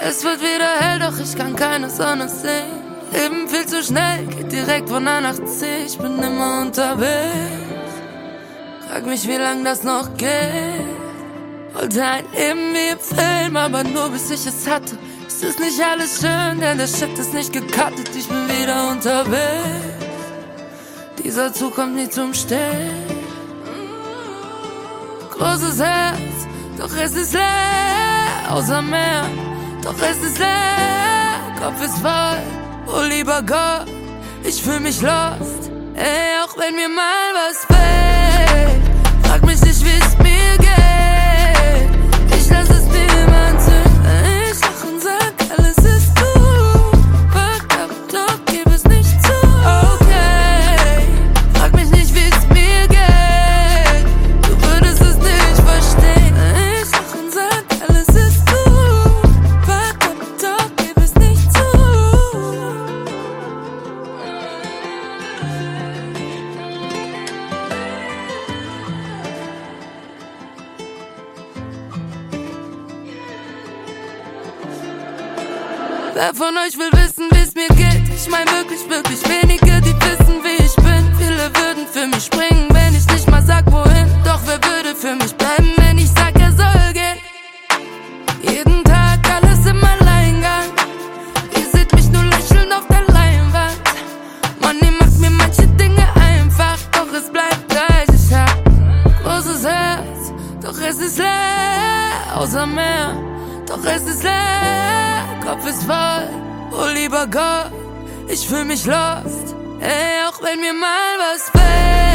Es wird wieder hell, doch ich kann keine Sonne sehen. Leben viel zu schnell, geht direkt von A nach C. Ich bin immer unterwegs. Frag mich, wie lang das noch geht. Wollte ein Leben wie im Film, aber nur bis ich es hatte. Es ist nicht alles schön, denn der Shit ist nicht gecuttet. Ich bin wieder unterwegs. Dieser Zug kommt nie zum Stehen. Großes Herz, doch es ist leer. Außer Meer, doch es ist leer. Kopf ist voll, oh lieber Gott, ich fühl mich lost. Ey, auch wenn mir mal was fehlt, Wer von euch will wissen, wie es mir geht? Ich mein wirklich, wirklich wenige, die wissen, wie ich bin. Viele würden für mich springen, wenn ich nicht mal sag, wohin. Doch wer würde für mich bleiben, wenn ich sag, er soll gehen? Jeden Tag alles im Alleingang. Ihr seht mich nur lächeln auf der Leinwand. Money macht mir manche Dinge einfach, doch es bleibt gleich. Ich hab großes Herz, doch es ist leer. Außer Meer, doch es ist leer. Kopf ist voll, oh lieber Gott, ich fühl mich lost. Ey, auch wenn mir mal was fehlt.